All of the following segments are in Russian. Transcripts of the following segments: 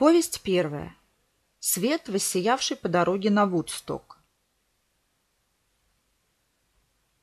Повесть первая. Свет, воссиявший по дороге на Вудсток.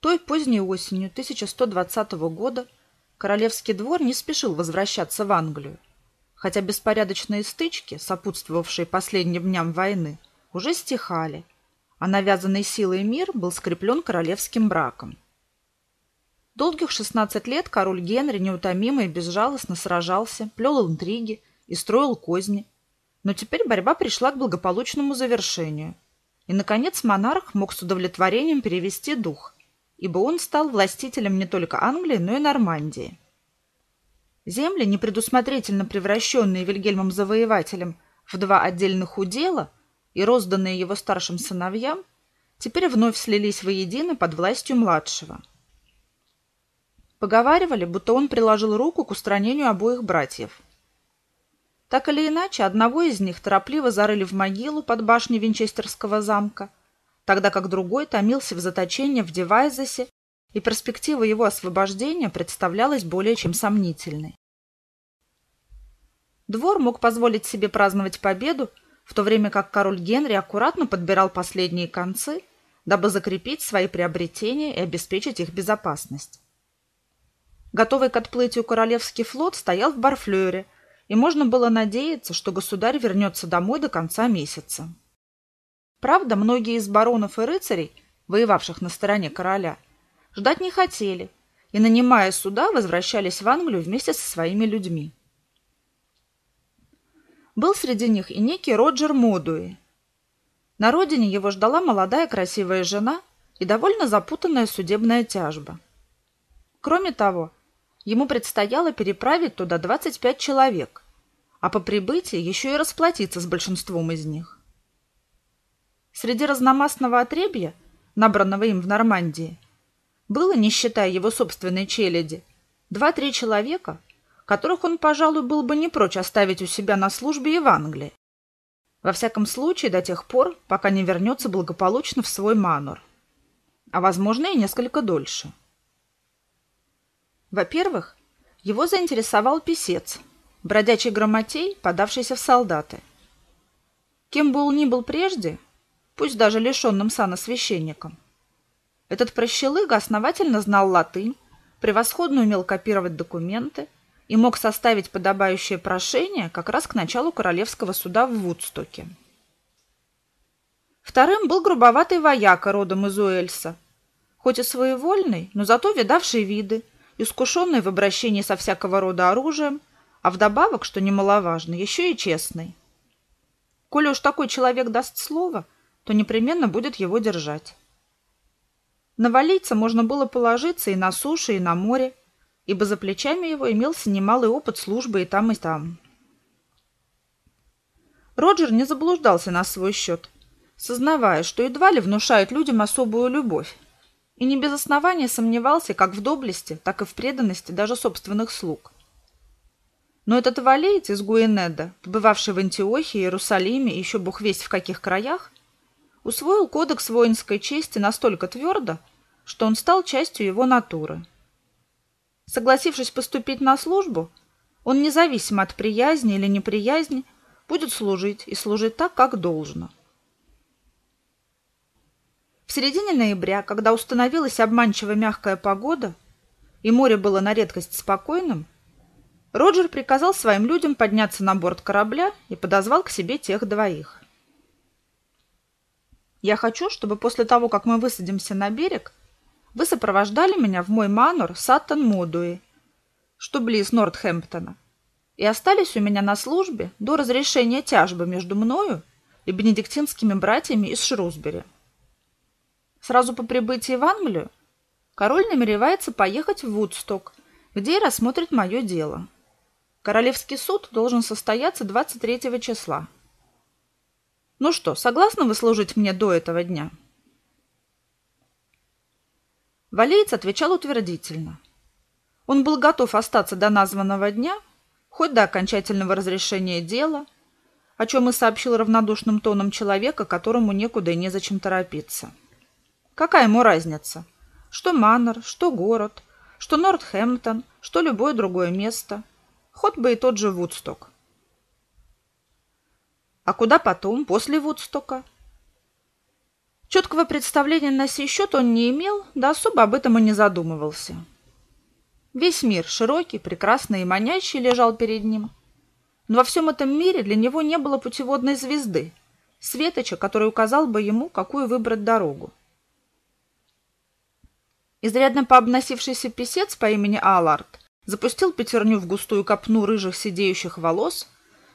Той поздней осенью 1120 года королевский двор не спешил возвращаться в Англию, хотя беспорядочные стычки, сопутствовавшие последним дням войны, уже стихали, а навязанный силой мир был скреплен королевским браком. Долгих 16 лет король Генри неутомимо и безжалостно сражался, плел интриги, и строил козни. Но теперь борьба пришла к благополучному завершению. И, наконец, монарх мог с удовлетворением перевести дух, ибо он стал властителем не только Англии, но и Нормандии. Земли, непредусмотрительно превращенные Вильгельмом Завоевателем в два отдельных удела и розданные его старшим сыновьям, теперь вновь слились воедино под властью младшего. Поговаривали, будто он приложил руку к устранению обоих братьев – так или иначе, одного из них торопливо зарыли в могилу под башней Винчестерского замка, тогда как другой томился в заточении в Девайзесе, и перспектива его освобождения представлялась более чем сомнительной. Двор мог позволить себе праздновать победу, в то время как король Генри аккуратно подбирал последние концы, дабы закрепить свои приобретения и обеспечить их безопасность. Готовый к отплытию королевский флот стоял в Барфлёре – и можно было надеяться, что государь вернется домой до конца месяца. Правда, многие из баронов и рыцарей, воевавших на стороне короля, ждать не хотели и, нанимая суда, возвращались в Англию вместе со своими людьми. Был среди них и некий Роджер Модуи. На родине его ждала молодая красивая жена и довольно запутанная судебная тяжба. Кроме того, Ему предстояло переправить туда 25 человек, а по прибытии еще и расплатиться с большинством из них. Среди разномастного отребья, набранного им в Нормандии, было, не считая его собственной челяди, два-три человека, которых он, пожалуй, был бы не прочь оставить у себя на службе и в Англии. Во всяком случае, до тех пор, пока не вернется благополучно в свой манор. А, возможно, и несколько дольше. Во-первых, его заинтересовал писец, бродячий грамотей, подавшийся в солдаты. Кем бы он ни был прежде, пусть даже лишенным сана священником, этот прощелыга основательно знал латынь, превосходно умел копировать документы и мог составить подобающее прошение как раз к началу королевского суда в Вудстоке. Вторым был грубоватый вояка родом из Уэльса, хоть и своевольный, но зато видавший виды – искушенный в обращении со всякого рода оружием, а вдобавок, что немаловажно, еще и честный. Коли уж такой человек даст слово, то непременно будет его держать. На валийца можно было положиться и на суше, и на море, ибо за плечами его имелся немалый опыт службы и там, и там. Роджер не заблуждался на свой счет, сознавая, что едва ли внушают людям особую любовь, и не без основания сомневался как в доблести, так и в преданности даже собственных слуг. Но этот валеец из Гуэнеда, побывавший в Антиохии, Иерусалиме и еще бог весть в каких краях, усвоил кодекс воинской чести настолько твердо, что он стал частью его натуры. Согласившись поступить на службу, он независимо от приязни или неприязни будет служить и служить так, как должно. В середине ноября, когда установилась обманчиво мягкая погода, и море было на редкость спокойным, Роджер приказал своим людям подняться на борт корабля и подозвал к себе тех двоих. «Я хочу, чтобы после того, как мы высадимся на берег, вы сопровождали меня в мой манор Саттон-Модуи, что близ Нортхэмптона, и остались у меня на службе до разрешения тяжбы между мною и бенедиктинскими братьями из Шрусбери». Сразу по прибытии в Англию король намеревается поехать в Вудсток, где и рассмотрит мое дело. Королевский суд должен состояться 23 числа. Ну что, согласны вы служить мне до этого дня? Валеец отвечал утвердительно. Он был готов остаться до названного дня, хоть до окончательного разрешения дела, о чем и сообщил равнодушным тоном человека, которому некуда и незачем торопиться. Какая ему разница? Что Маннер, что город, что Нортхэмптон, что любое другое место. Хоть бы и тот же Вудсток. А куда потом, после Вудстока? Четкого представления на сей счет он не имел, да особо об этом и не задумывался. Весь мир, широкий, прекрасный и манящий, лежал перед ним. Но во всем этом мире для него не было путеводной звезды, светоча, который указал бы ему, какую выбрать дорогу. Изрядно пообносившийся писец по имени Аларт запустил пятерню в густую копну рыжих сидеющих волос,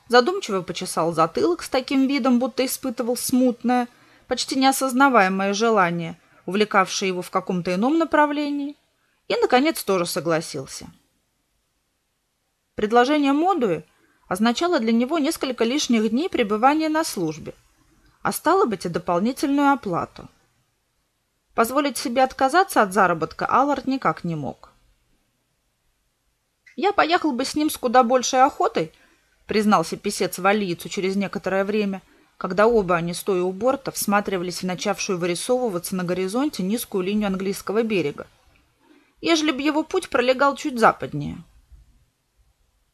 задумчиво почесал затылок с таким видом, будто испытывал смутное, почти неосознаваемое желание, увлекавшее его в каком-то ином направлении, и, наконец, тоже согласился. Предложение Модуи означало для него несколько лишних дней пребывания на службе, а стало быть и дополнительную оплату. Позволить себе отказаться от заработка Аллард никак не мог. «Я поехал бы с ним с куда большей охотой», признался писец валийцу через некоторое время, когда оба они, стоя у борта, всматривались в начавшую вырисовываться на горизонте низкую линию английского берега, ежели б его путь пролегал чуть западнее.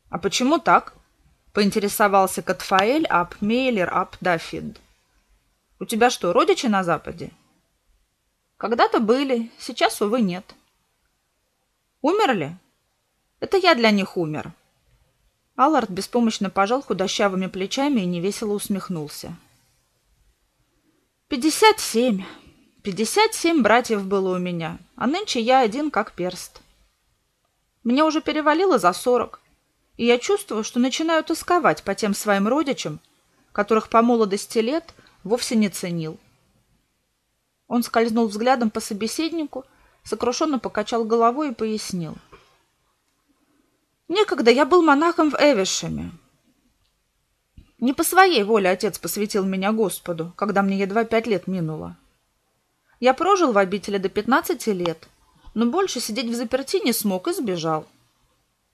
«А почему так?» — поинтересовался Катфаэль ап Мейлер ап Дафид. «У тебя что, родичи на западе?» «Когда-то были, сейчас, увы, нет». «Умерли?» «Это я для них умер». Аллард беспомощно пожал худощавыми плечами и невесело усмехнулся. «Пятьдесят семь. Пятьдесят семь братьев было у меня, а нынче я один как перст. Мне уже перевалило за сорок, и я чувствую, что начинаю тосковать по тем своим родичам, которых по молодости лет вовсе не ценил. Он скользнул взглядом по собеседнику, сокрушенно покачал головой и пояснил. «Некогда я был монахом в Эвишеме. Не по своей воле отец посвятил меня Господу, когда мне едва пять лет минуло. Я прожил в обители до пятнадцати лет, но больше сидеть в заперти не смог и сбежал.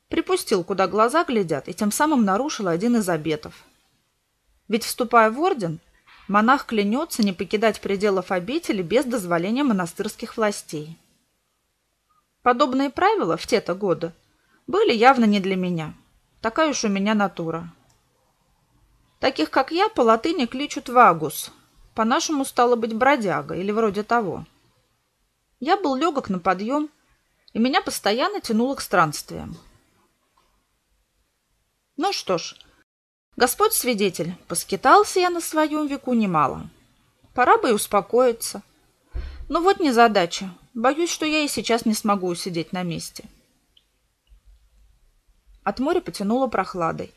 Припустил, куда глаза глядят, и тем самым нарушил один из обетов. Ведь, вступая в орден, монах клянется не покидать пределов обители без дозволения монастырских властей. Подобные правила в те-то годы были явно не для меня. Такая уж у меня натура. Таких, как я, по латыни кличут вагус. По-нашему стало быть бродяга или вроде того. Я был легок на подъем, и меня постоянно тянуло к странствиям. Ну что ж, Господь свидетель, поскитался я на своем веку немало. Пора бы и успокоиться. Но вот незадача. Боюсь, что я и сейчас не смогу усидеть на месте. От моря потянуло прохладой.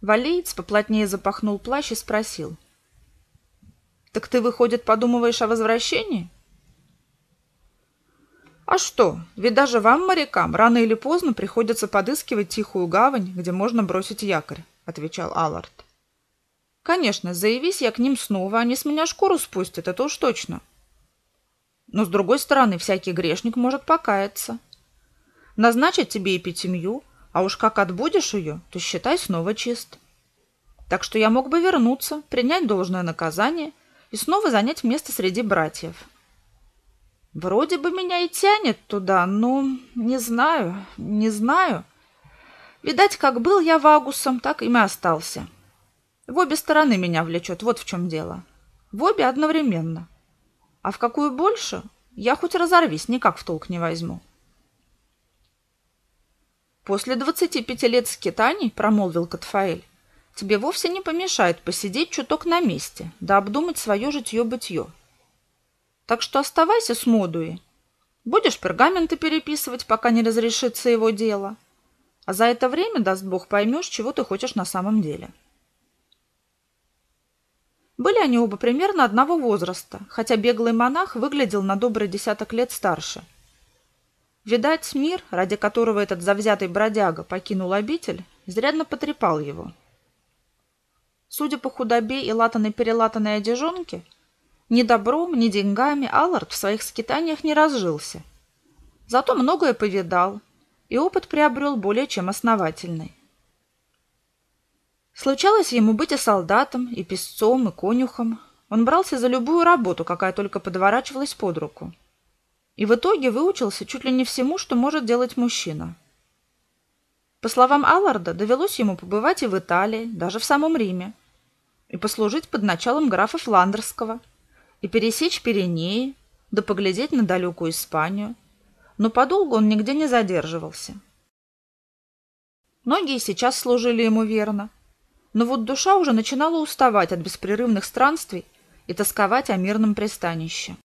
Валеец поплотнее запахнул плащ и спросил. «Так ты, выходит, подумываешь о возвращении?» А что, ведь даже вам, морякам, рано или поздно приходится подыскивать тихую гавань, где можно бросить якорь, отвечал Аллард. Конечно, заявись я к ним снова, они с меня шкуру спустят, это уж точно. Но, с другой стороны, всякий грешник может покаяться. Назначить тебе эпитемью, а уж как отбудешь ее, то считай снова чист. Так что я мог бы вернуться, принять должное наказание и снова занять место среди братьев. Вроде бы меня и тянет туда, но не знаю, не знаю. Видать, как был я вагусом, так и остался. В обе стороны меня влечет, вот в чем дело. В обе одновременно. А в какую больше, я хоть разорвись, никак в толк не возьму. После двадцати пяти лет скитаний, промолвил Катфаэль, тебе вовсе не помешает посидеть чуток на месте, да обдумать свое житье-бытье. Так что оставайся с Модуи. Будешь пергаменты переписывать, пока не разрешится его дело. А за это время, даст Бог, поймешь, чего ты хочешь на самом деле. Были они оба примерно одного возраста, хотя беглый монах выглядел на добрый десяток лет старше. Видать, мир, ради которого этот завзятый бродяга покинул обитель, изрядно потрепал его. Судя по худобе и латаной-перелатанной одежонке, ни добром, ни деньгами Аллард в своих скитаниях не разжился. Зато многое повидал, и опыт приобрел более чем основательный. Случалось ему быть и солдатом, и песцом, и конюхом. Он брался за любую работу, какая только подворачивалась под руку. И в итоге выучился чуть ли не всему, что может делать мужчина. По словам Алларда, довелось ему побывать и в Италии, даже в самом Риме. и послужить под началом графа Фландерского, и пересечь Пиренеи, да поглядеть на далекую Испанию. Но подолгу он нигде не задерживался. Многие сейчас служили ему верно, но вот душа уже начинала уставать от беспрерывных странствий и тосковать о мирном пристанище.